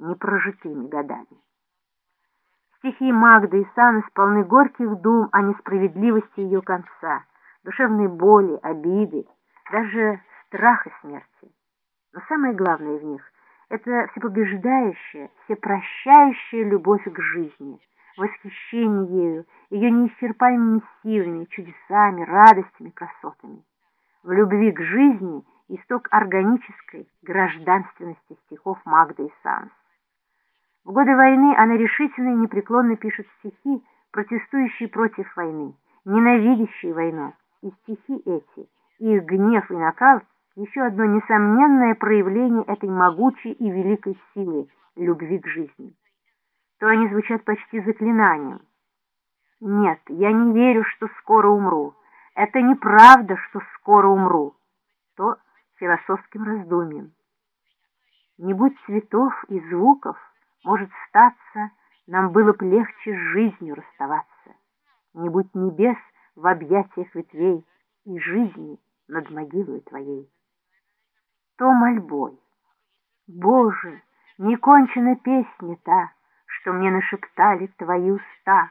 непрожитыми годами. Стихи Магды и Саны полны горьких дум о несправедливости ее конца, душевной боли, обиды, даже страха смерти. Но самое главное в них — это всепобеждающая, всепрощающая любовь к жизни, восхищение ею, ее неисчерпаемыми силами, чудесами, радостями, красотами. В любви к жизни исток органической гражданственности стихов Магды и Санс. В годы войны она решительно и непреклонно пишет стихи, протестующие против войны, ненавидящие войну. И стихи эти, их гнев и накал – еще одно несомненное проявление этой могучей и великой силы – любви к жизни. То они звучат почти заклинанием. Нет, я не верю, что скоро умру. Это неправда, что скоро умру. То философским раздумьем. Не будь цветов и звуков, может статься, нам было б легче с жизнью расставаться. Не будь небес в объятиях ветвей и жизни над могилой твоей. То мольбой. Боже, не кончена песня та, что мне нашептали твои уста.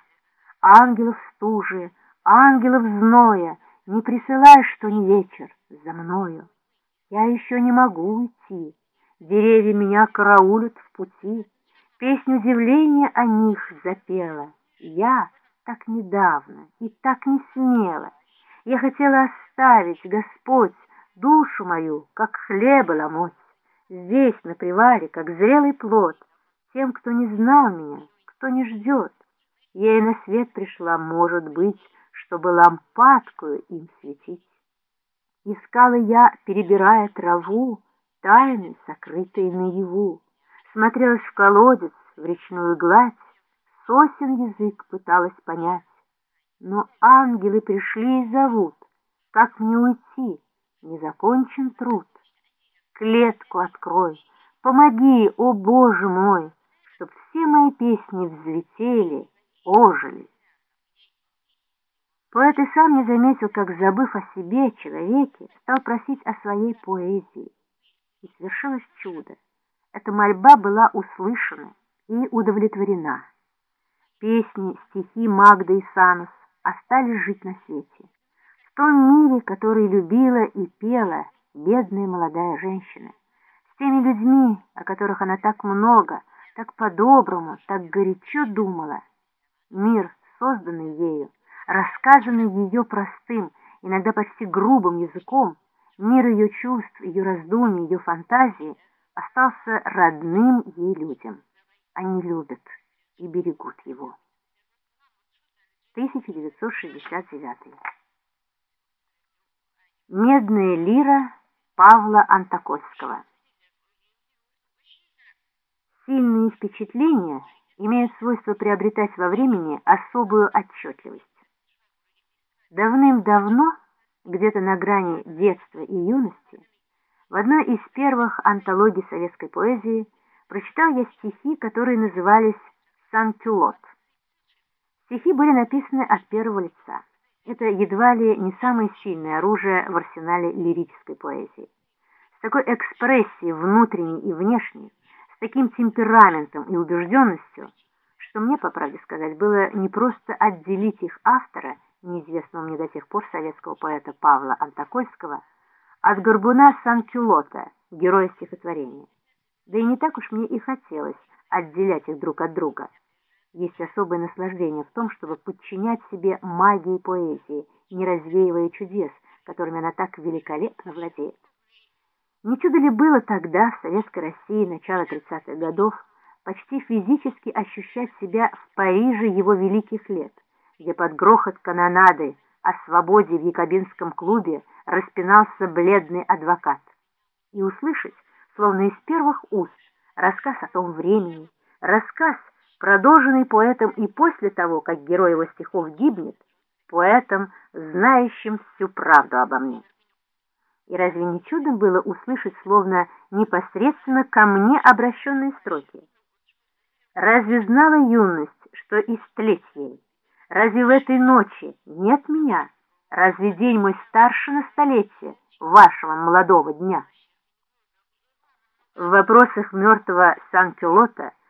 Ангелов стужи, ангелов зноя, не присылай, что не вечер, за мною. Я еще не могу уйти, деревья меня караулят в пути, Песню удивления о них запела. Я так недавно и так не смело. Я хотела оставить, Господь, душу мою, как хлеба ломоть, здесь, на привале, как зрелый плод, тем, кто не знал меня, кто не ждет. Я и на свет пришла, может быть, чтобы лампадкую им светить. Искала я, перебирая траву, тайны, сокрытые наяву смотрелась в колодец, в речную гладь, сосен язык пыталась понять. Но ангелы пришли и зовут, как мне уйти, не закончен труд. Клетку открой, помоги, о Боже мой, чтоб все мои песни взлетели, ожили. Поэт и сам не заметил, как, забыв о себе, человеке, стал просить о своей поэзии. И свершилось чудо эта мольба была услышана и удовлетворена. Песни, стихи Магды и Санус остались жить на свете. В том мире, который любила и пела бедная молодая женщина. С теми людьми, о которых она так много, так по-доброму, так горячо думала. Мир, созданный ею, рассказанный ее простым, иногда почти грубым языком, мир ее чувств, ее раздумий, ее фантазии — остался родным ей людям. Они любят и берегут его. 1969 Медная лира Павла Антокольского Сильные впечатления имеют свойство приобретать во времени особую отчетливость. Давным-давно, где-то на грани детства и юности, в одной из первых антологий советской поэзии прочитал я стихи, которые назывались «Санкюлот». Стихи были написаны от первого лица. Это едва ли не самое сильное оружие в арсенале лирической поэзии. С такой экспрессией внутренней и внешней, с таким темпераментом и убежденностью, что мне, по правде сказать, было не просто отделить их автора, неизвестного мне до тех пор советского поэта Павла Антокольского, от горбуна Санкюлота, героя стихотворения. Да и не так уж мне и хотелось отделять их друг от друга. Есть особое наслаждение в том, чтобы подчинять себе магии поэзии, не развеивая чудес, которыми она так великолепно владеет. Не чудо ли было тогда, в Советской России, начала 30-х годов, почти физически ощущать себя в Париже его великих лет, где под грохот канонады о свободе в Якобинском клубе распинался бледный адвокат. И услышать, словно из первых уст, рассказ о том времени, рассказ, продолженный поэтом и после того, как герой его стихов гибнет, поэтом, знающим всю правду обо мне. И разве не чудом было услышать словно непосредственно ко мне обращенные строки? Разве знала юность, что истлеть ей? Разве в этой ночи нет меня? Разве день мой старше на столетие вашего молодого дня? В вопросах мертвого Сан-Кюлота